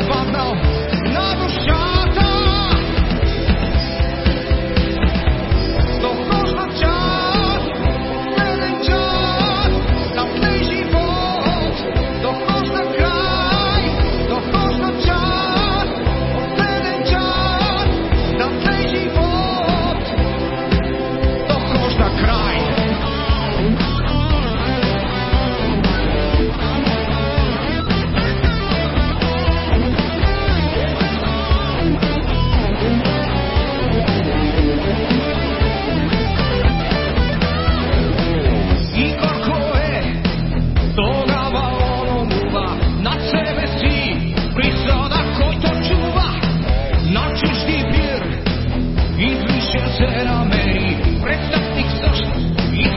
Отпаднал на душа. Zberanej. Predstav tých zošlo, ich